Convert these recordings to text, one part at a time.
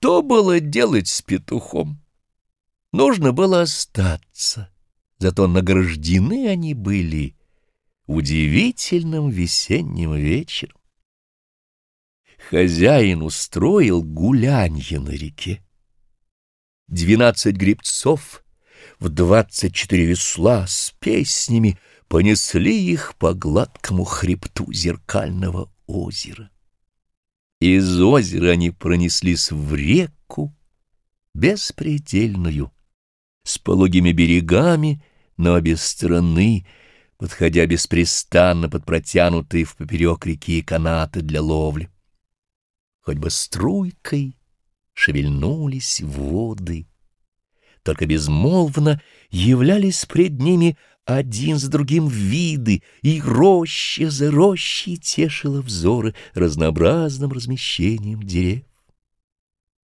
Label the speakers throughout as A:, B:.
A: что было делать с петухом? Нужно было остаться, зато награждены они были удивительным весенним вечером. Хозяин устроил гулянье на реке. Двенадцать грибцов в двадцать четыре весла с песнями понесли их по гладкому хребту зеркального озера. Из озера они пронеслись в реку беспредельную, с пологими берегами на обе стороны, подходя беспрестанно под протянутые в поперек реки канаты для ловли. Хоть бы струйкой шевельнулись воды, только безмолвно являлись пред ними один за другим виды, и роща за рощей тешила взоры разнообразным размещением дерев.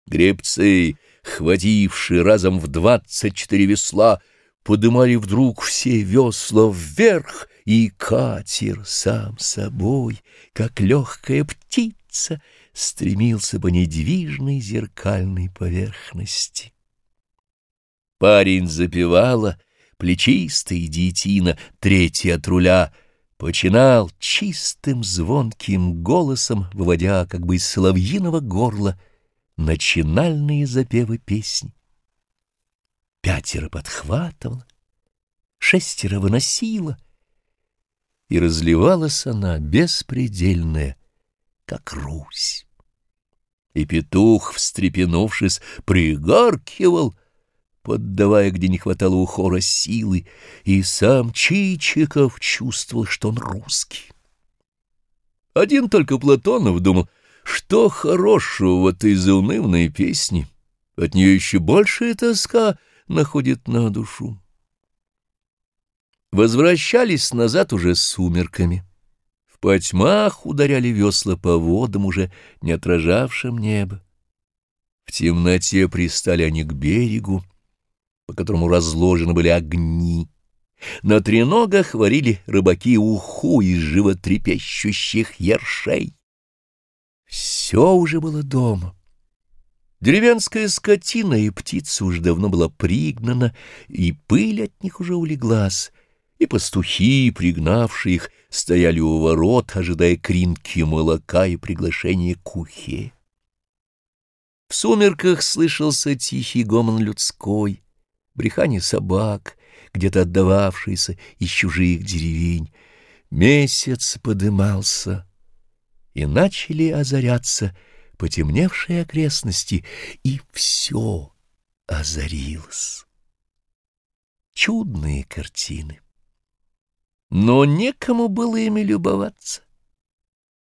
A: Гребцы, хватившие разом в двадцать четыре весла, подымали вдруг все весла вверх, и катер сам собой, как легкая птица, стремился по недвижной зеркальной поверхности. Парень запевала, плечистый детина, третий от руля, починал чистым звонким голосом, выводя как бы из соловьиного горла начинальные запевы песни. Пятеро подхватывала, шестеро выносила, и разливалась она беспредельная, как Русь. И петух, встрепенувшись, пригаркивал — поддавая, где не хватало у хора силы, и сам Чичиков чувствовал, что он русский. Один только Платонов думал, что хорошего в этой заунывной песне, от нее еще большая тоска находит на душу. Возвращались назад уже сумерками. В потьмах ударяли весла по водам, уже не отражавшим небо. В темноте пристали они к берегу, по которому разложены были огни. На треногах варили рыбаки уху из животрепещущих ершей. Все уже было дома. Деревенская скотина и птица уж давно была пригнана, и пыль от них уже улеглась, и пастухи, пригнавшие их, стояли у ворот, ожидая кринки молока и приглашения к ухе. В сумерках слышался тихий гомон людской — брехание собак, где-то отдававшиеся из чужих деревень. Месяц подымался, и начали озаряться потемневшие окрестности, и все озарилось. Чудные картины. Но некому было ими любоваться.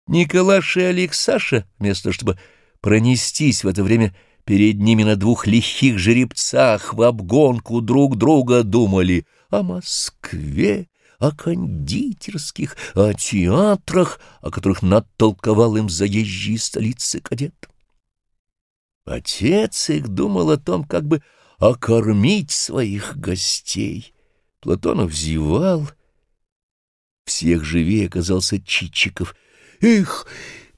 A: Николаш и Алексаша, вместо чтобы пронестись в это время Перед ними на двух лихих жеребцах в обгонку друг друга думали о Москве, о кондитерских, о театрах, о которых надтолковал им заезжие столицы кадет. Отец их думал о том, как бы окормить своих гостей. Платонов зевал. Всех живее оказался Чичиков. «Их!»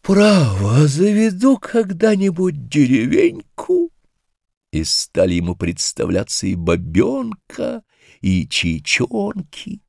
A: Право, заведу когда-нибудь деревеньку. И стали ему представляться и бабенка, и чичонки.